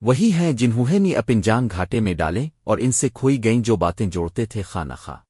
وہی ہیں جنہوں نے اپن جان گھاٹے میں ڈالے اور ان سے کھوئی گئیں جو باتیں جوڑتے تھے خواہ۔ نخواہ